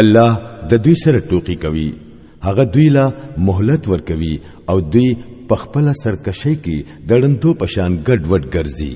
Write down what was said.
الله د دوی سره ټوکی کوي هغه دوی لا مهلت ورکوي او دوی په خپل سرکشي کې دړندو پشان ګډوډ ګرځي